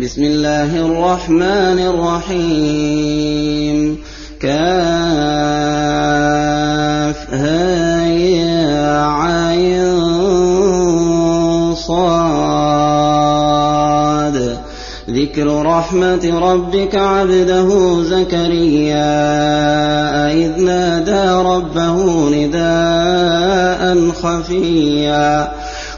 بسم الله الرحمن الرحيم. كافها يا عين صاد. ذكر رحمة ربك عبده زكريا إذ نادى ربه نداء خفيا.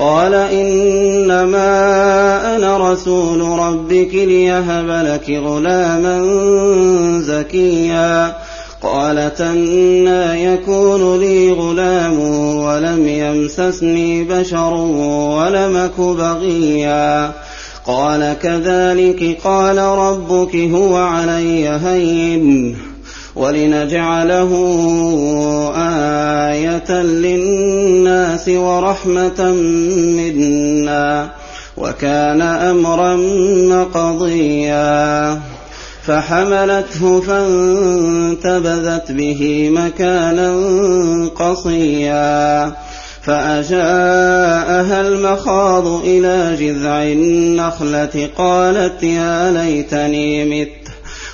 قال إنما أنا رسول ربك ليهب لك غلاما زكيا. قالت أنا يكون لي غلام ولم يمسسني بشر ولمك بغيا. قال كذلك قال ربك هو علي هين. ولنجعله آية للناس ورحمة منا وكان أمرا مقضيا فحملته فانتبذت به مكانا قصيا فأجاءها المخاض إلى جذع النخلة قالت يا ليتني مت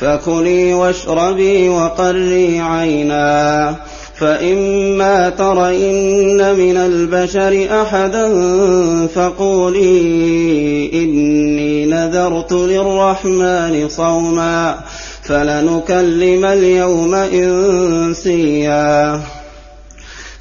فكلي واشربي وقري عينا. فإما ترين من البشر أحدا فقولي إني نذرت للرحمن صوما فلنكلم اليوم إنسيا.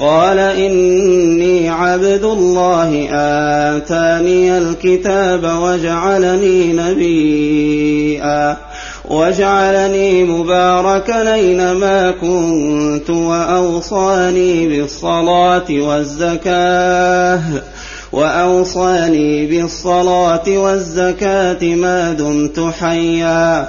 قال إني عبد الله آتاني الكتاب وجعلني نبيا. وجعلني مباركا أينما كنت وأوصاني بالصلاة والزكاة. وأوصاني بالصلاة والزكاة ما دمت حيا.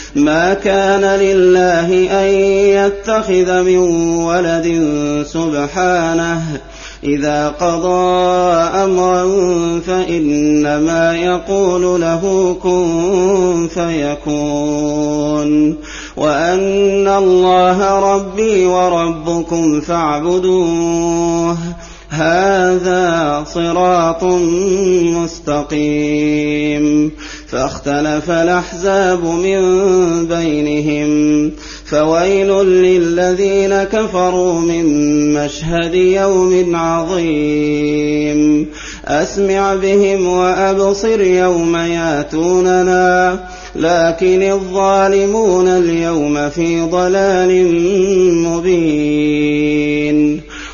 ما كان لله أن يتخذ من ولد سبحانه. إذا قضى أمرا فإنما يقول له كن فيكون. وأن الله ربي وربكم فاعبدوه. هذا صراط مستقيم. فاختلف الأحزاب من بينهم. فويل للذين كفروا من مشهد يوم عظيم. أسمع بهم وأبصر يوم ياتوننا. لكن الظالمون اليوم في ضلال مبين.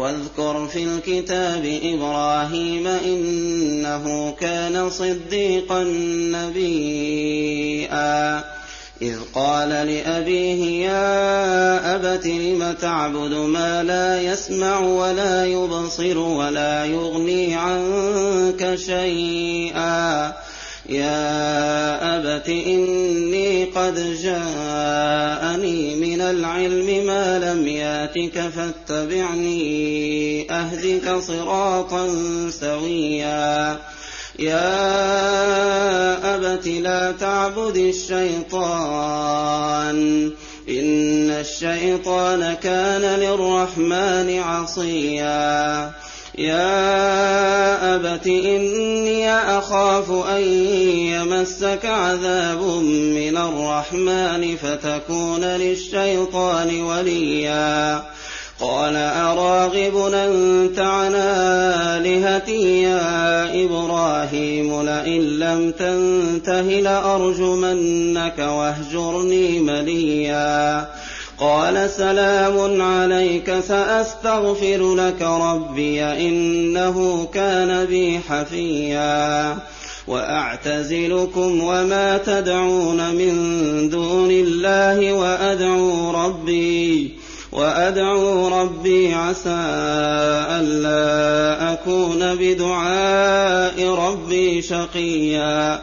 واذكر في الكتاب إبراهيم إنه كان صديقا نبيئا إذ قال لأبيه يا أبت لم تعبد ما لا يسمع ولا يبصر ولا يغني عنك شيئا؟ يا أبت إني قد جاءني من العلم ما لم ياتك فاتبعني أهدك صراطا سويا. يا أبت لا تعبد الشيطان. إن الشيطان كان للرحمن عصيا. يا أبت إني أخاف أن يمسك عذاب من الرحمن فتكون للشيطان وليا. قال أراغب أنت عن آلهتي يا إبراهيم؟ لئن لم تنته لأرجمنك واهجرني مليا. قال سلام عليك سأستغفر لك ربي إنه كان بي حفيا وأعتزلكم وما تدعون من دون الله وأدعو ربي وأدعو ربي عسى ألا أكون بدعاء ربي شقيا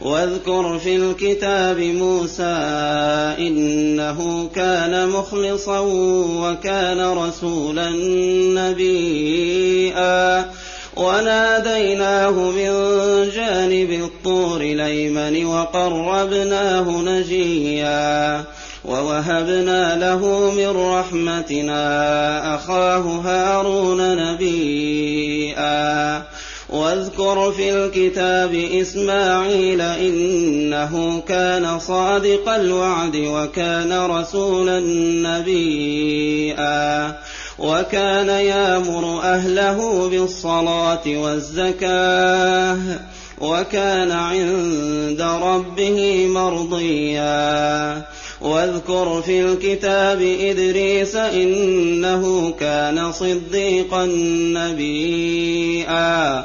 واذكر في الكتاب موسى إنه كان مخلصا وكان رسولا نبيا. وناديناه من جانب الطور الايمن وقربناه نجيا. ووهبنا له من رحمتنا أخاه هارون نبيا. واذكر في الكتاب إسماعيل إنه كان صادق الوعد وكان رسولا نبيا وكان يامر أهله بالصلاة والزكاة وكان عند ربه مرضيا واذكر في الكتاب إدريس إنه كان صديقا نبيا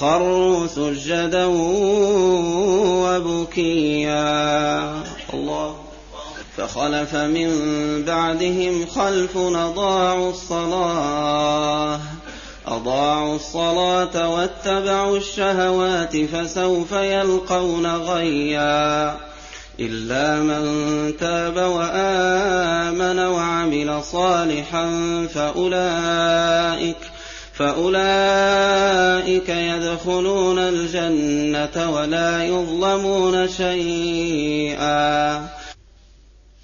خروا سجدا وبكيا. الله. فخلف من بعدهم خلف أضاعوا الصلاة. أضاعوا الصلاة واتبعوا الشهوات فسوف يلقون غيّا. إلا من تاب وآمن وعمل صالحا فأولئك فأولئك يدخلون الجنة ولا يظلمون شيئا.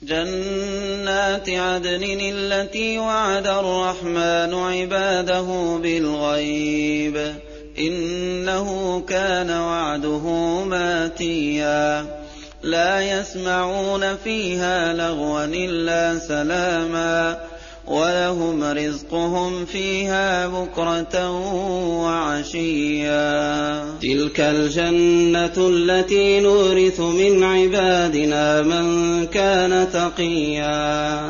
جنات عدن التي وعد الرحمن عباده بالغيب إنه كان وعده ماتيا. لا يسمعون فيها لغوا إلا سلاما. ولهم رزقهم فيها بكرة وعشيا. تلك الجنة التي نورث من عبادنا من كان تقيا.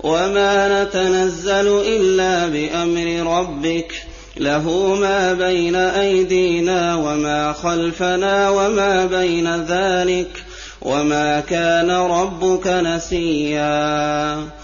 وما نتنزل إلا بأمر ربك. له ما بين أيدينا وما خلفنا وما بين ذلك. وما كان ربك نسيا.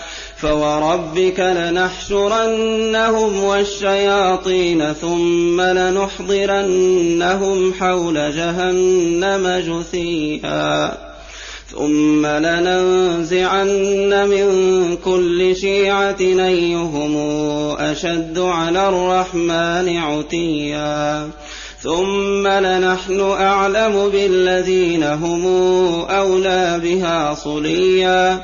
فوربك لنحشرنهم والشياطين ثم لنحضرنهم حول جهنم جثيا ثم لننزعن من كل شيعة أيهم أشد على الرحمن عتيا ثم لنحن أعلم بالذين هم أولى بها صليا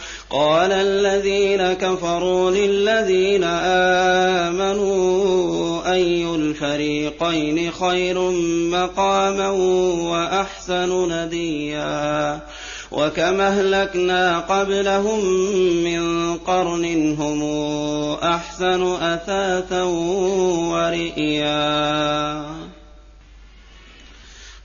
قال الذين كفروا للذين آمنوا أي الفريقين خير مقاما وأحسن نديا؟ وكم أهلكنا قبلهم من قرن هم أحسن أثاثا ورئيا؟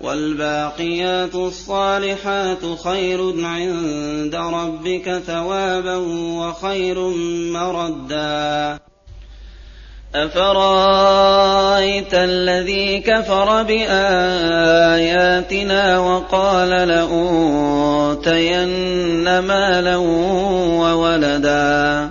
والباقيات الصالحات خير عند ربك ثوابا وخير مردا. أفرأيت الذي كفر بآياتنا وقال لأوتين مالا وولدا؟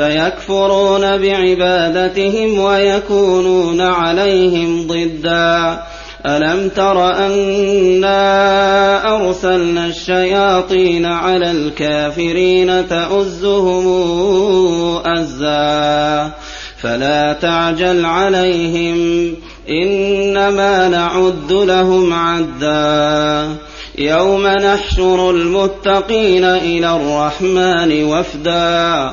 سيكفرون بعبادتهم ويكونون عليهم ضدا. ألم تر أنا أرسلنا الشياطين على الكافرين تؤزهم أزا؟ فلا تعجل عليهم إنما نعد لهم عدا. يوم نحشر المتقين إلى الرحمن وفدا.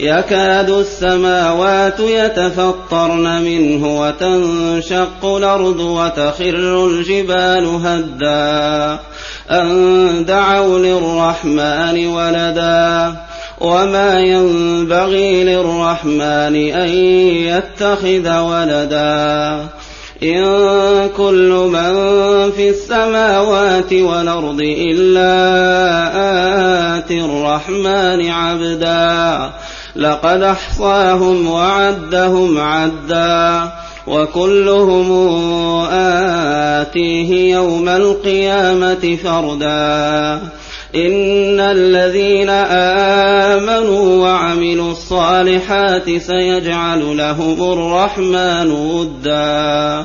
يكاد السماوات يتفطرن منه وتنشق الأرض وتخر الجبال هدا. أن دعوا للرحمن ولدا. وما ينبغي للرحمن أن يتخذ ولدا. إن كل من في السماوات والأرض إلا آتي الرحمن عبدا. لقد أحصاهم وعدهم عدا وكلهم آتيه يوم القيامة فردا. إن الذين آمنوا وعملوا الصالحات سيجعل لهم الرحمن ودا.